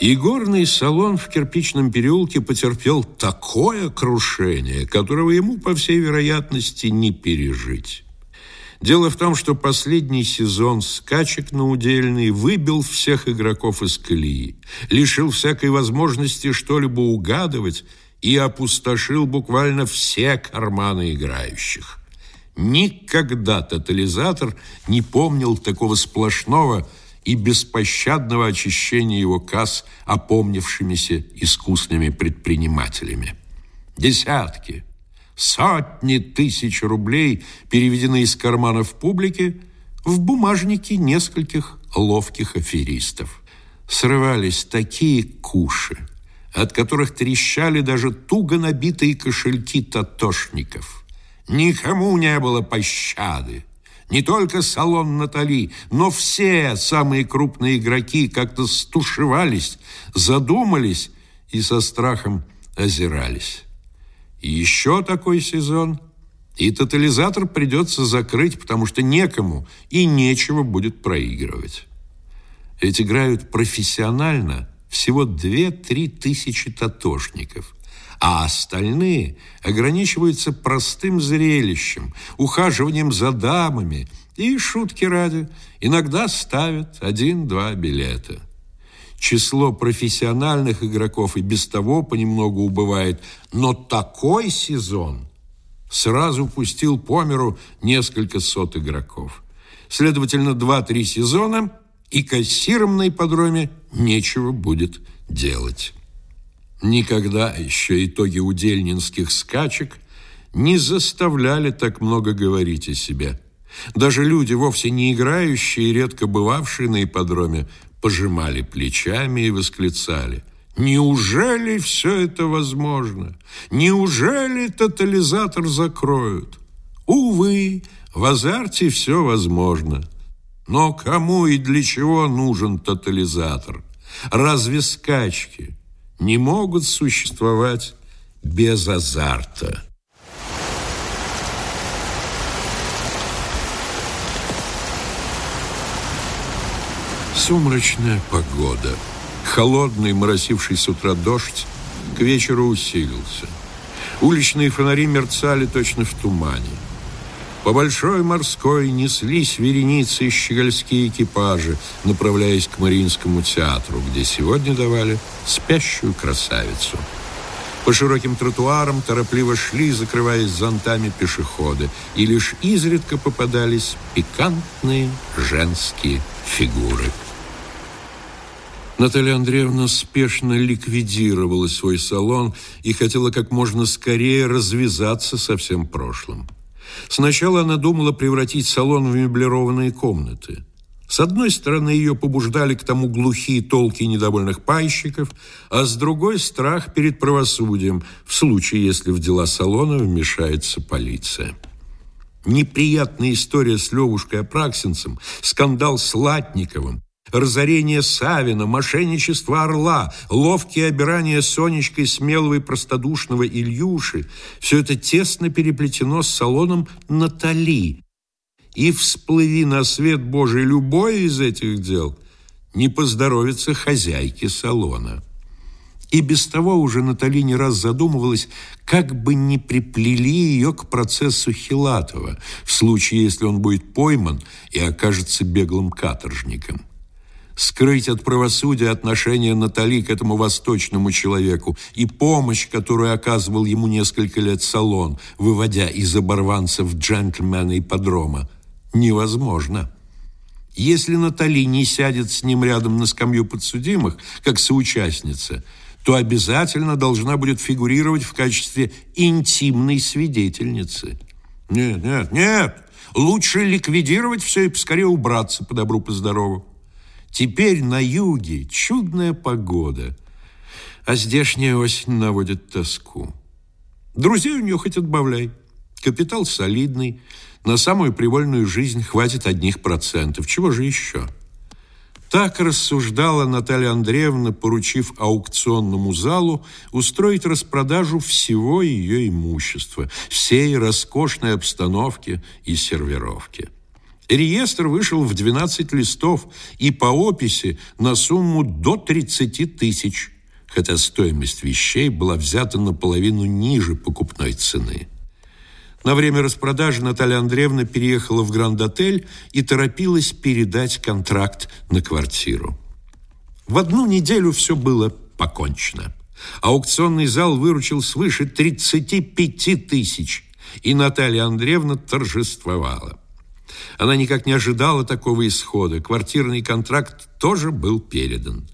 И горный салон в кирпичном переулке потерпел такое крушение, которого ему, по всей вероятности, не пережить. Дело в том, что последний сезон скачек на удельный выбил всех игроков из колеи, лишил всякой возможности что-либо угадывать и опустошил буквально все карманы играющих. Никогда тотализатор не помнил такого сплошного и беспощадного очищения его касс опомнившимися искусными предпринимателями. Десятки, сотни тысяч рублей переведены из карманов публики в бумажники нескольких ловких аферистов. Срывались такие куши, от которых трещали даже туго набитые кошельки татошников. Никому не было пощады. Не только салон Натали, но все самые крупные игроки как-то стушевались, задумались и со страхом озирались. Еще такой сезон, и тотализатор придется закрыть, потому что некому и нечего будет проигрывать. Ведь играют профессионально всего 2-3 тысячи татошников – а остальные ограничиваются простым зрелищем, ухаживанием за дамами и, шутки ради, иногда ставят один-два билета. Число профессиональных игроков и без того понемногу убывает, но такой сезон сразу пустил по миру несколько сот игроков. Следовательно, два-три сезона, и кассирам на ипподроме нечего будет делать. Никогда еще итоги удельнинских скачек не заставляли так много говорить о себе. Даже люди, вовсе не играющие и редко бывавшие на ипподроме, пожимали плечами и восклицали. Неужели все это возможно? Неужели тотализатор закроют? Увы, в азарте все возможно. Но кому и для чего нужен тотализатор? Разве скачки – не могут существовать без азарта. Сумрачная погода. Холодный, моросивший с утра дождь к вечеру усилился. Уличные фонари мерцали точно в тумане. По Большой морской неслись вереницы щегольские экипажи, направляясь к Мариинскому театру, где сегодня давали спящую красавицу. По широким тротуарам торопливо шли, закрываясь зонтами пешеходы, и лишь изредка попадались пикантные женские фигуры. Наталья Андреевна спешно ликвидировала свой салон и хотела как можно скорее развязаться со всем прошлым. Сначала она думала превратить салон в меблированные комнаты. С одной стороны, ее побуждали к тому глухие толки недовольных пайщиков, а с другой – страх перед правосудием, в случае, если в дела салона вмешается полиция. Неприятная история с Левушкой Апраксинцем, скандал с Латниковым, разорение Савина, мошенничество Орла, ловкие обирания Сонечкой смелого и простодушного Ильюши – все это тесно переплетено с салоном Натали. И всплыви на свет Божий любое из этих дел, не поздоровится хозяйке салона. И без того уже Натали не раз задумывалась, как бы не приплели ее к процессу Хилатова, в случае, если он будет пойман и окажется беглым каторжником скрыть от правосудия отношение Натали к этому восточному человеку и помощь, которую оказывал ему несколько лет салон, выводя из оборванцев джентльмена ипподрома, невозможно. Если Натали не сядет с ним рядом на скамью подсудимых, как соучастница, то обязательно должна будет фигурировать в качестве интимной свидетельницы. Нет, нет, нет, лучше ликвидировать все и поскорее убраться по добру, по здорову. Теперь на юге чудная погода, а здешняя осень наводит тоску. Друзей у нее хоть отбавляй. Капитал солидный, на самую привольную жизнь хватит одних процентов. Чего же еще? Так рассуждала Наталья Андреевна, поручив аукционному залу устроить распродажу всего ее имущества, всей роскошной обстановки и сервировки. Реестр вышел в 12 листов и по описи на сумму до 30 тысяч, хотя стоимость вещей была взята наполовину ниже покупной цены. На время распродажи Наталья Андреевна переехала в Гранд-отель и торопилась передать контракт на квартиру. В одну неделю все было покончено. Аукционный зал выручил свыше 35 тысяч, и Наталья Андреевна торжествовала. Она никак не ожидала такого исхода. Квартирный контракт тоже был передан.